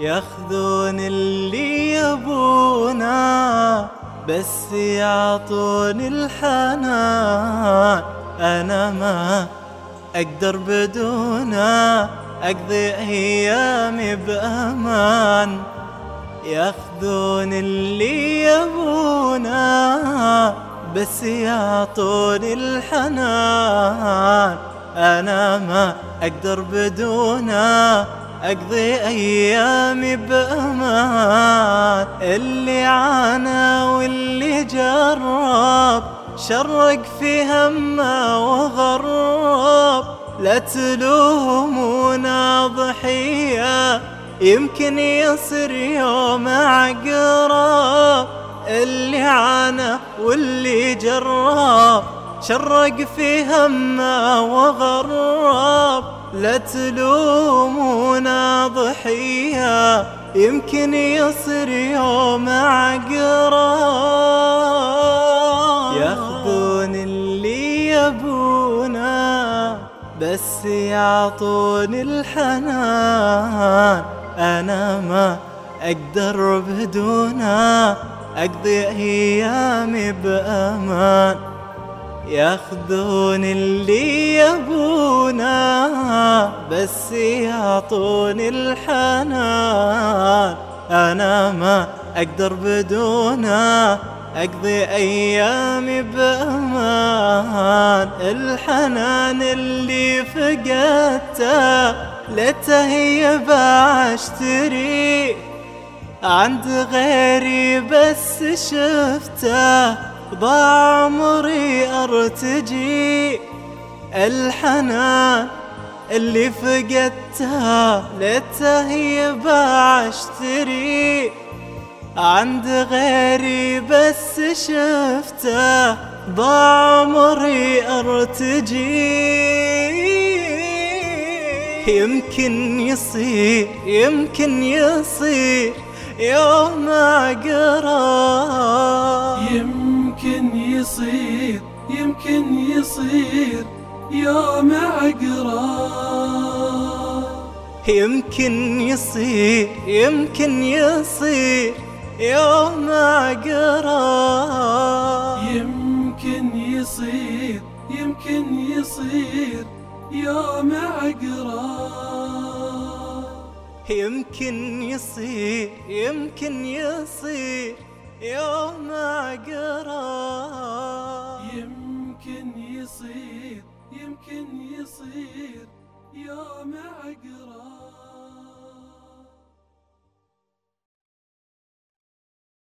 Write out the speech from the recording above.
ياخذون اللي يبونا بس يعطوني الحنان. أنا ما أقدر بدونه أقضي أيامي بأمان. ياخذون اللي يبونا بس يعطوني الحنان. أنا ما أقدر بدونه أقضي أيامي بأمان. اللي عانى واللي جرب شرق في همه وغرب. لا تلومونا ضحية يمكن يصير يوم عقرب. اللي عانى واللي جرب شرق في همه وغرب. لا تلومونا ضحية يمكن يصير يوم عقرب ياخذون اللي يبونا بس يعطوني الحنان. أنا ما أقدر بدونه أقضي أيامي بأمان. ياخذون اللي يبونا بس يعطوني الحنان أنا ما أقدر بدونه أقضي أيامي بأمان. الحنان اللي فقدته لتهيب أشتري. عند غيري بس شفته. ضاع عمري أرتجي الحنان اللي فقدته ليته يباع اشتري عند غيري بس شفته ضاع عمري أرتجي. يمكن يصير يمكن يصير يوم يمكن يصير يمكن يصير يوم عقرب يمكن يصير يمكن يصير يوم عقرب يمكن يصير يمكن يصير يوم عقرب يمكن يصير يمكن يصير يوم عقرب يمكن يصير يمكن يصير يوم عقرب.